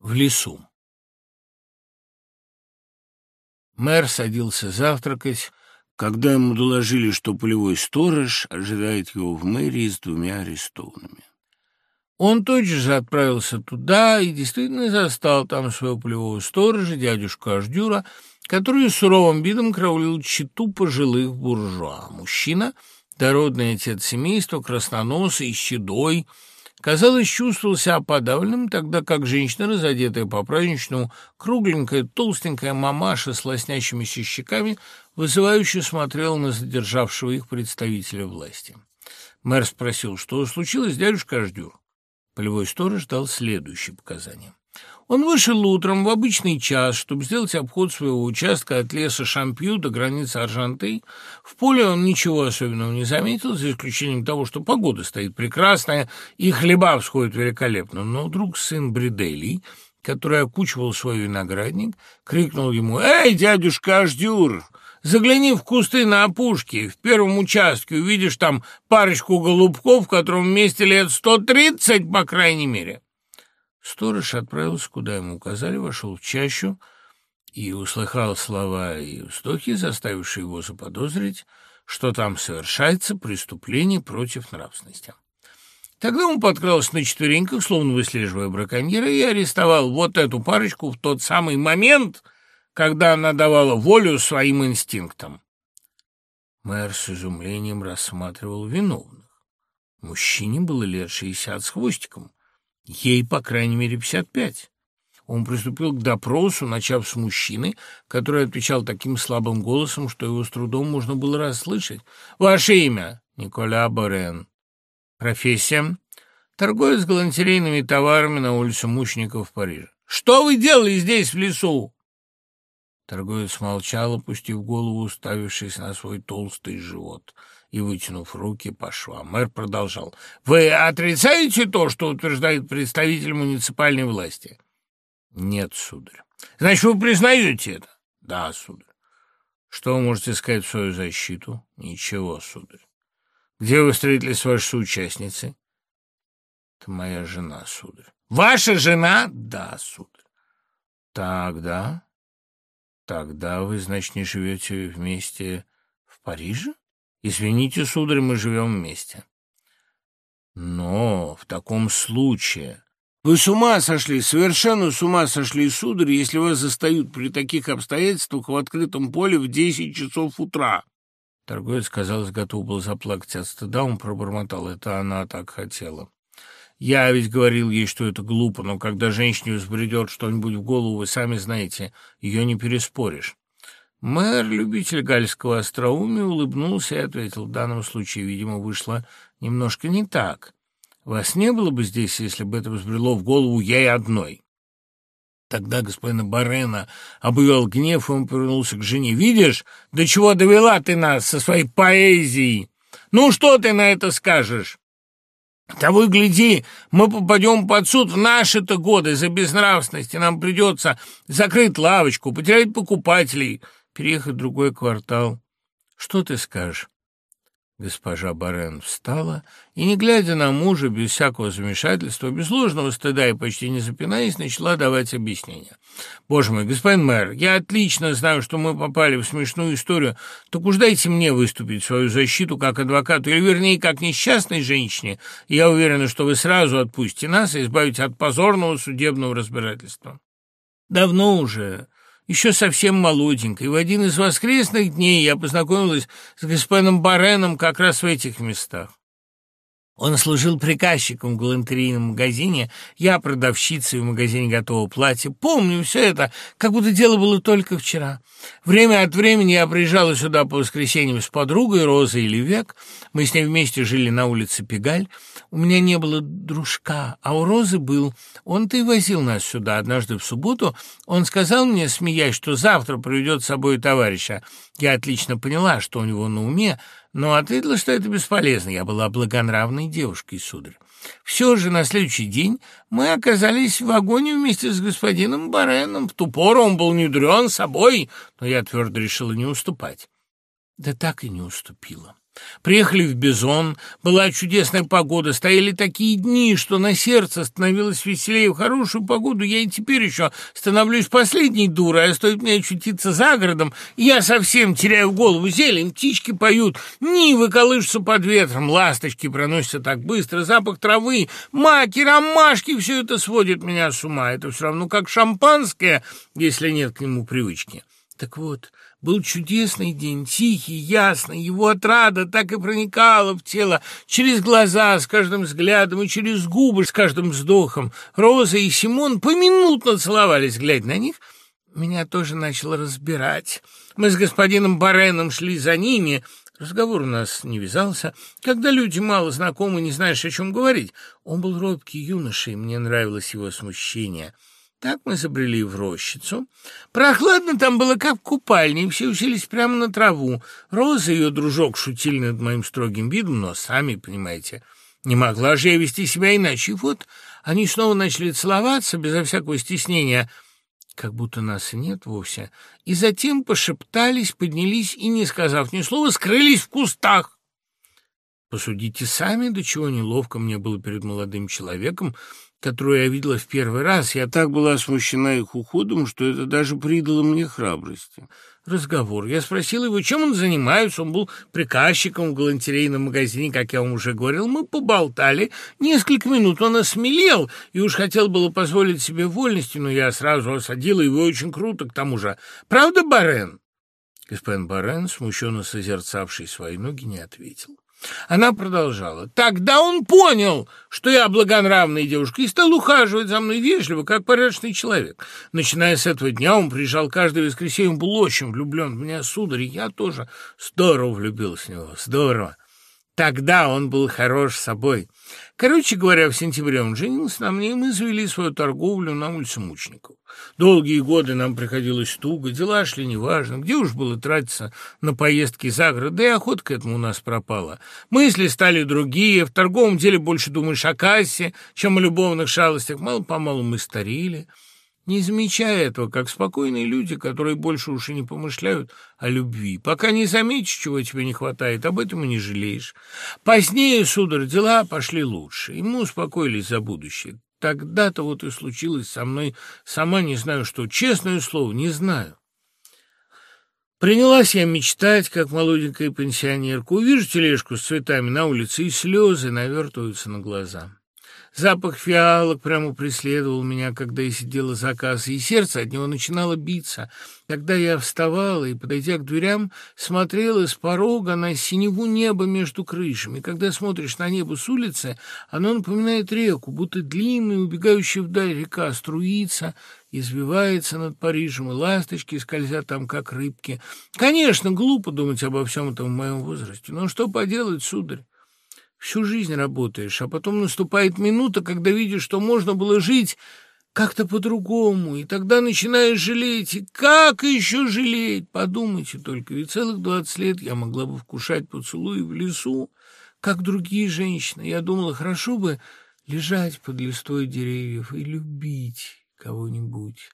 В лесу. Мэр садился завтракать, когда ему доложили, что полевой сторож ожидает его в мэрии с двумя арестованными. Он тотчас же отправился туда и действительно застал там своего полевого сторожа, дядюшку Аждюра, который суровым видом караулил читу пожилых буржуа. Мужчина, дородный отец семейства, красноносый, щедой, казалось, чувствовал себя подавленным, тогда как женщина, разодетая по-праздничному, кругленькая, толстенькая мамаша с лоснящимися щеками, вызывающе смотрела на задержавшего их представителя власти. Мэр спросил, что случилось, дядюшка Аждюр. Полевой сторож дал следующие показания. Он вышел утром в обычный час, чтобы сделать обход своего участка от леса Шампью до границы Аржанты. В поле он ничего особенного не заметил, за исключением того, что погода стоит прекрасная и хлеба всходят великолепно. Но вдруг сын Бриделий, который окучивал свой виноградник, крикнул ему «Эй, дядюшка Аждюр!» Загляни в кусты на опушке, в первом участке, увидишь там парочку голубков, которым вместе лет сто тридцать, по крайней мере. Сторож отправился, куда ему указали, вошел в чащу и услыхал слова и вздохи, заставившие его заподозрить, что там совершается преступление против нравственности. Тогда он подкрался на четвереньках, словно выслеживая браконьера, и арестовал вот эту парочку в тот самый момент, когда она давала волю своим инстинктам. Мэр с изумлением рассматривал виновных. Мужчине было лет шестьдесят с хвостиком. Ей, по крайней мере, 55. Он приступил к допросу, начав с мужчины, который отвечал таким слабым голосом, что его с трудом можно было расслышать. «Ваше имя?» «Николя Борен». «Профессия?» «Торговец галантерейными товарами на улице Мучеников в Париже». «Что вы делали здесь, в лесу?» Торговец молчал, опустив голову, уставившись на свой толстый живот и вытянув руки по швам. Мэр продолжал. «Вы отрицаете то, что утверждает представитель муниципальной власти?» «Нет, сударь». «Значит, вы признаете это?» «Да, сударь». «Что вы можете сказать в свою защиту?» «Ничего, сударь». «Где вы встретились с вашей соучастницей?» «Это моя жена, сударь». «Ваша жена?» «Да, сударь». «Тогда...» «Тогда вы, значит, не живете вместе в Париже?» Извините, сударь, мы живем вместе. Но в таком случае... Вы с ума сошли, совершенно с ума сошли, сударь, если вас застают при таких обстоятельствах в открытом поле в десять часов утра. Торговец, казалось, готов был заплакать от стыда, он пробормотал, это она так хотела. Я ведь говорил ей, что это глупо, но когда женщине взбредет что-нибудь в голову, вы сами знаете, ее не переспоришь. Мэр, любитель гальского остроумия, улыбнулся и ответил, в данном случае, видимо, вышло немножко не так. Вас не было бы здесь, если бы это взбрело в голову ей одной. Тогда господина Барена обуял гнев, и он повернулся к жене. «Видишь, до чего довела ты нас со своей поэзией? Ну, что ты на это скажешь?» Того и гляди, мы попадем под суд в наши-то годы за безнравственность, и нам придется закрыть лавочку, потерять покупателей переехать в другой квартал. Что ты скажешь?» Госпожа Барен встала и, не глядя на мужа, без всякого замешательства, без ложного стыда и почти не запинаясь, начала давать объяснения. «Боже мой, господин мэр, я отлично знаю, что мы попали в смешную историю, так уж дайте мне выступить в свою защиту как адвокату, или, вернее, как несчастной женщине, я уверена, что вы сразу отпустите нас и избавите от позорного судебного разбирательства». «Давно уже еще совсем молоденькой. В один из воскресных дней я познакомилась с господином Бареном как раз в этих местах. Он служил приказчиком в галантерейном магазине, я продавщицей в магазине готового платья. Помню все это, как будто дело было только вчера. Время от времени я приезжала сюда по воскресеньям с подругой Розой или Век. Мы с ней вместе жили на улице Пегаль. У меня не было дружка, а у Розы был. Он-то и возил нас сюда однажды в субботу. Он сказал мне, смеясь, что завтра приведет с собой товарища. Я отлично поняла, что у него на уме, но ответила, что это бесполезно. Я была благонравной девушкой, сударь. Все же на следующий день мы оказались в вагоне вместе с господином Бареном. В ту пору он был недурен собой, но я твердо решила не уступать. Да так и не уступила. Приехали в Бизон, была чудесная погода, стояли такие дни, что на сердце становилось веселее. В хорошую погоду я и теперь еще становлюсь последней дурой, а стоит мне очутиться за городом, я совсем теряю голову. Зелень, птички поют, нивы колышутся под ветром, ласточки проносятся так быстро, запах травы, маки, ромашки, все это сводит меня с ума. Это все равно как шампанское, если нет к нему привычки. Так вот, был чудесный день, тихий, ясный, его отрада так и проникала в тело через глаза, с каждым взглядом и через губы, с каждым вздохом. Роза и Симон поминутно целовались, глядя на них. Меня тоже начало разбирать. Мы с господином Бареном шли за ними, Разговор у нас не вязался. Когда люди мало знакомы, не знаешь, о чем говорить. Он был робкий юноша, и мне нравилось его смущение. Так мы забрели в рощицу. Прохладно там было, как в купальне, все уселись прямо на траву. Роза и ее дружок шутили над моим строгим видом, но, сами понимаете, не могла же я вести себя иначе. И вот они снова начали целоваться, безо всякого стеснения, как будто нас и нет вовсе, и затем пошептались, поднялись и, не сказав ни слова, скрылись в кустах. Посудите сами, до чего неловко мне было перед молодым человеком, которую я видела в первый раз, я так была смущена их уходом, что это даже придало мне храбрости. Разговор. Я спросила его, чем он занимается. Он был приказчиком в галантерейном магазине, как я вам уже говорил. Мы поболтали. Несколько минут он осмелел и уж хотел было позволить себе вольности, но я сразу осадила его очень круто к тому же. «Правда, Барен?» Господин Барен, смущенно созерцавший свои ноги, не ответил. Она продолжала. «Тогда он понял, что я благонравная девушка, и стал ухаживать за мной вежливо, как порядочный человек. Начиная с этого дня он приезжал каждое воскресенье, он был очень влюблен в меня, сударь, я тоже здорово влюбился в него, здорово. Тогда он был хорош собой. Короче говоря, в сентябре он женился на мне, и мы завели свою торговлю на улице Мучников. Долгие годы нам приходилось туго, дела шли неважно, где уж было тратиться на поездки за город, да и охота к этому у нас пропала. Мысли стали другие, в торговом деле больше думаешь о кассе, чем о любовных шалостях. Мало-помалу мы старели не замечая этого, как спокойные люди, которые больше уж и не помышляют о любви. Пока не заметишь, чего тебе не хватает, об этом и не жалеешь. Позднее, сударь, дела пошли лучше, и мы успокоились за будущее. Тогда-то вот и случилось со мной, сама не знаю что, честное слово, не знаю. Принялась я мечтать, как молоденькая пенсионерка. Увижу тележку с цветами на улице, и слезы навертываются на глаза. Запах фиалок прямо преследовал меня, когда я сидела за кассой, и сердце от него начинало биться. Когда я вставала и, подойдя к дверям, смотрела с порога на синеву неба между крышами. Когда смотришь на небо с улицы, оно напоминает реку, будто длинная, убегающая вдаль река струится, извивается над Парижем, и ласточки скользят там, как рыбки. Конечно, глупо думать обо всем этом в моем возрасте, но что поделать, сударь? Всю жизнь работаешь, а потом наступает минута, когда видишь, что можно было жить как-то по-другому, и тогда начинаешь жалеть. И как еще жалеть? Подумайте только, ведь целых двадцать лет я могла бы вкушать поцелуи в лесу, как другие женщины. Я думала, хорошо бы лежать под листвой деревьев и любить кого-нибудь.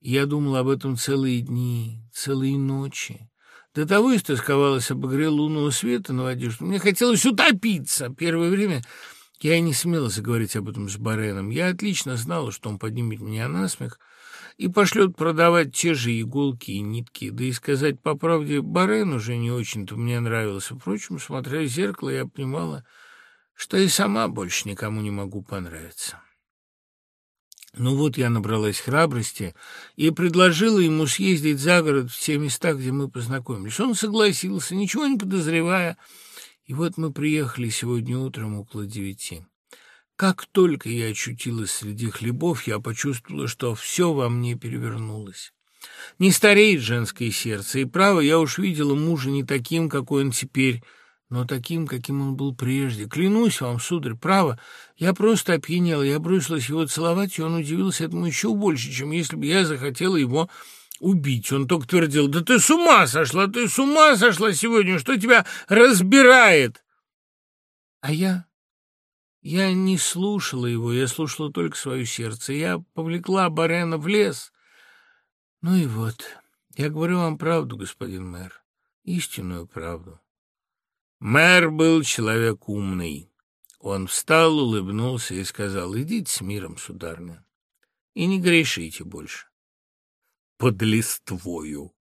Я думала об этом целые дни, целые ночи. До того истосковалась об игре лунного света на воде, что мне хотелось утопиться. Первое время я и не смела заговорить об этом с Бареном. Я отлично знала, что он поднимет меня на смех и пошлет продавать те же иголки и нитки. Да и сказать по правде, Барен уже не очень-то мне нравился. Впрочем, смотря в зеркало, я понимала, что и сама больше никому не могу понравиться. Ну вот я набралась храбрости и предложила ему съездить за город в те места, где мы познакомились. Он согласился, ничего не подозревая, и вот мы приехали сегодня утром около девяти. Как только я очутилась среди хлебов, я почувствовала, что все во мне перевернулось. Не стареет женское сердце, и право, я уж видела мужа не таким, какой он теперь, но таким, каким он был прежде. Клянусь вам, сударь, право, я просто опьянела, я бросилась его целовать, и он удивился этому еще больше, чем если бы я захотела его убить. Он только твердил, да ты с ума сошла, ты с ума сошла сегодня, что тебя разбирает? А я... Я не слушала его, я слушала только свое сердце. Я повлекла Барена в лес. Ну и вот, я говорю вам правду, господин мэр, истинную правду. Мэр был человек умный. Он встал, улыбнулся и сказал, «Идите с миром, сударня, и не грешите больше». «Под листвою»,